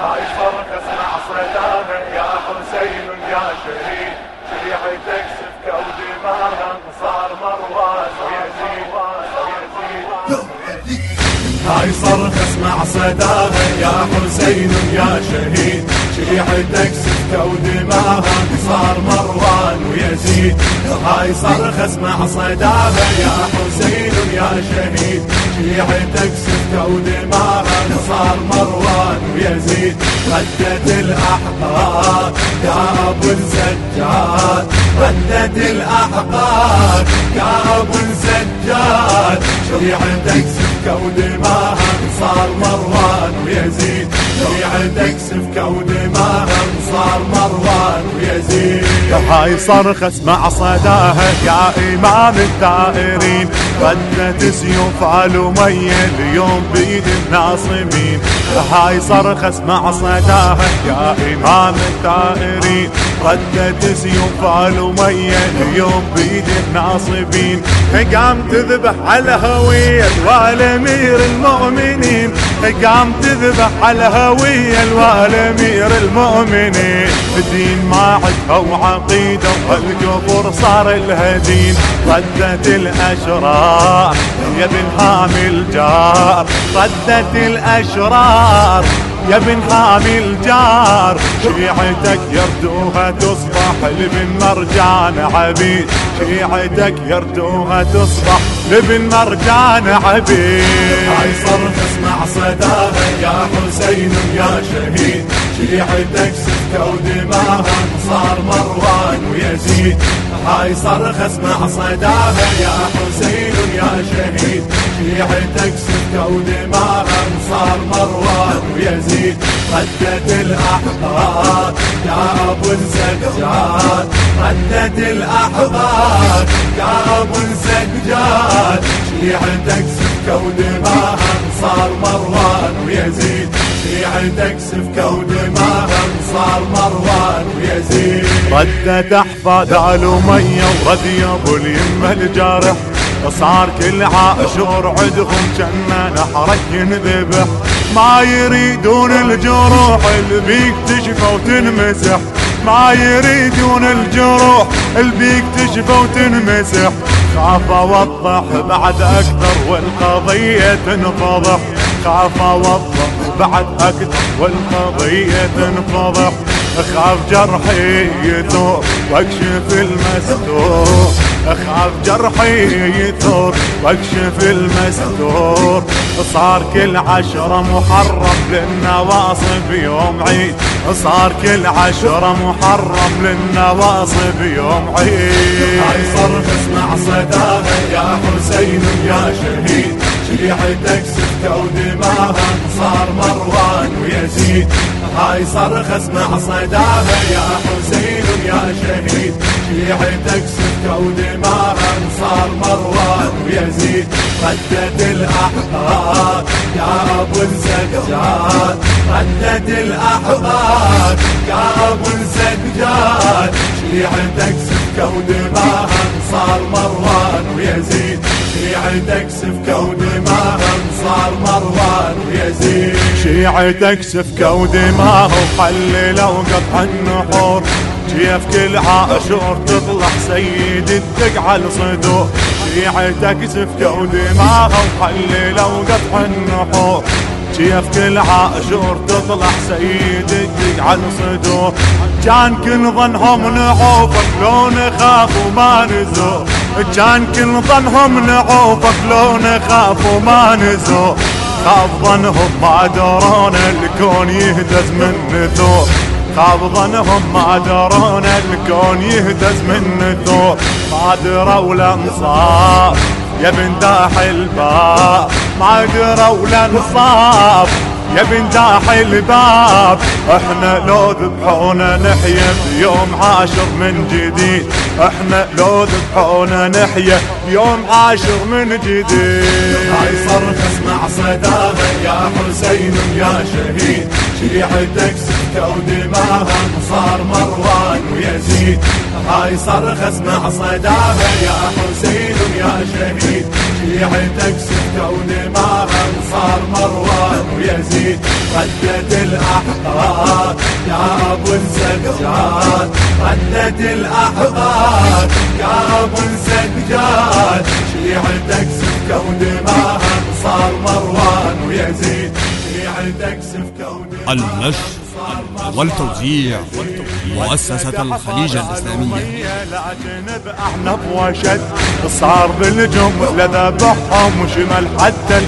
هاي فرقة اسمع صداها يا حسين يا شهيد شريعتك سفكة ودماها صار مروان ويزيد هاي صرخ اسمع صداها يا حسين يا شهيد شريعتك سفكة ودماها صار مروان ويزيد هاي صرخ اسمع صداها يا حسين يا شهيد شيعتك سفكة ودماها صار مروان ويزيد ردت الأحقاد يا أبو الزجاج ردت الأحقاد يا أبو الزجاج. شريعتك سفكة ودماها صار مروان ويزيد. شريعتك سفكة ودماها صار مروان ويزيد. هاي صرخة اسمع صداها يا إمام الدائرين. ردت سيوف علومية اليوم بيد الناصمين. هاي صرخة اسمع صداها يا إمام الدائرين ردت سيوف علومية اليوم بيد الناصبين. قام تذبح على هوية والأمير المؤمنين. قام تذبح على هوية والأمير المؤمنين. الدين ما عدها وعقيدة والكفر صار الهدين. ردت الأشرار يا بن هامي الجار ردت الأشرار. يا بن حامي الجار شيعتك يردوها تصبح لبن مرجان عبيد شيعتك يردوها تصبح لبن مرجان عبيد. هاي صرخ اسمع صداها يا حسين يا شهيد. شيعتك سكة ودماها صار مروان ويزيد. هاي صرخ اسمع صداها يا حسين يا شهيد. شيعتك سكة ودماها صار مروان ويزيد. ردت الأحقاد يا أبو الزجاج ردت الأحقاد يا أبو الزجاج شيعتك سكة ودماها صار مروان ويزيد. شيعتك سفكة ودماها صار مروان ويزيد. ردت أحفاد آل أمية ورد أبو اليمة الجارح صار كل عاشور عدهم كنا نحرك ينذبح ما يريدون الجروح البيك تشفى وتنمسح. ما يريدون الجروح البيك تشفى وتنمسح. خاف أوضح بعد أكثر والقضية تنفضح. خاف أوضح بعد أكثر والقضية تنفضح. أخاف جرحي يثور وأكشف المستور. أخاف جرحي يثور وأكشف المستور. صار كل عشرة محرم للنواصب يوم عيد. صار كل عشرة محرم للنواصب يوم عيد. هاي صرخ اسمع صداها يا حسين يا شهيد. شيعتك سكة ودماها ويزيد هاي صرخ اسمع صداها يا حسين يا شهيد. شيعتك سكة ودماها صار مروان ويزيد. ردت الأحقاد يا أبو الزجاج. ردت الأحقاد يا أبو الزجاج. شيعتك سكة ودماها صار مروان ويزيد. شيعتك سفكة ودماها صار مروان ويزيد. شيعتك سفكة ودماها وحللوا قطع النحور. كيف كل عاشور تطلع سيد الدق على الصدور. شيعتك سفكة ودماها وحللوا قطع النحور. كيف كل عاشور تطلع سيد الدق على الصدور؟ كان كل ظنهم نعوفك لو نخاف وما نزور. كان كل ظنهم نعوفك لو نخاف وما نزور. خاف ظنهم ما درون الكون يهتز من نثور خاب ظنهم ما درون الكون يهتز من نثور ما دروا الانصاف يا بن داح الباب ما دروا الانصاف يا بن داح الباب. إحنا لو ذبحونا نحيا بيوم عاشر من جديد. إحنا لو ذبحونا نحيا بيوم عاشر من جديد. هاي صرخ أسمع صداها يا حسين يا شهيد. شيعتك سكة ودماها صار مروان ويزيد. هاي صرخ أسمع صداها يا حسين يا شهيد. شيعتك سكة ودماها ردت الأحقاد يا أبو السجاد ردت الأحقاد يا أبو السجاد شيعتك سفكة ودماها صار مروان ويزيد. شيعتك سفكة ودماها النشر والتوزيع مؤسسة الخليج الإسلامية. وشد صار بالجملة ذبحهم وشمل حتى